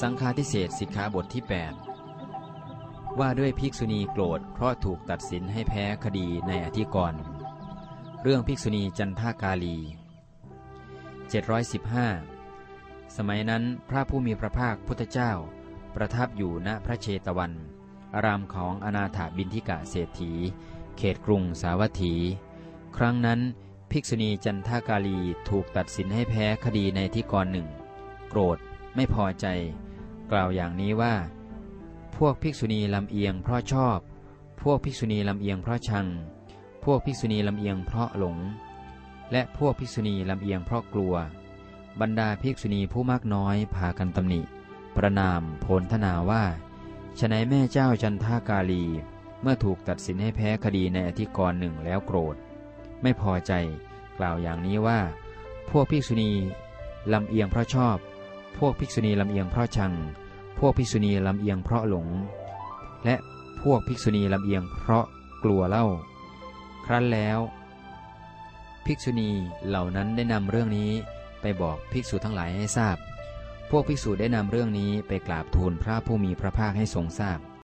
สังฆาทิเศษสิกขาบทที่ 8 ว่าด้วยภิกษุณีโกรธเพราะถูกตัดสินให้แพ้คดีในอธิกรณ์เรื่องภิกษุณีจันทากาลี 715 สมัยนั้นพระผู้มีพระภาคพุทธเจ้า ประทับอยู่ณพระเชตวัน อารามของอนาถาบินทิกะเศรษฐี เขตกรุงสาวัตถี ครั้งนั้นภิกษุณีจันทากาลีถูกตัดสินให้แพ้คดีในที่กรหนึ่ง โกรธ ไม่พอใจ กล่าวอย่างนี้ว่า พวกภิกษุณีลำเอียงเพราะชอบ พวกภิกษุณีลำเอียงเพราะชัง พวกภิกษุณีลำเอียงเพราะหลง และพวกภิกษุณีลำเอียงเพราะกลัว บรรดาภิกษุณีผู้มากน้อยพากันตำหนิ ประนามโพลธนาว่าฉนัยแม่เจ้าจันทากาลี เมื่อถูกตัดสินให้แพ้คดีในอธิกรณ์หนึ่งแล้วโกรธ ไม่พอใจ กล่าวอย่างนี้ว่า พวกภิกษุณีลำเอียงเพราะชอบ พวกภิกษุณีลำเอียงเพราะชัง พวกภิกษุณีลำเอียงเพราะหลง และพวกภิกษุณีลำเอียงเพราะกลัวเล่า ครั้นแล้ว ภิกษุณีเหล่านั้นได้นำเรื่องนี้ไปบอกภิกษุทั้งหลายให้ทราบ พวกภิกษุได้นำเรื่องนี้ไปกราบทูลพระผู้มีพระภาคให้ทรงทราบ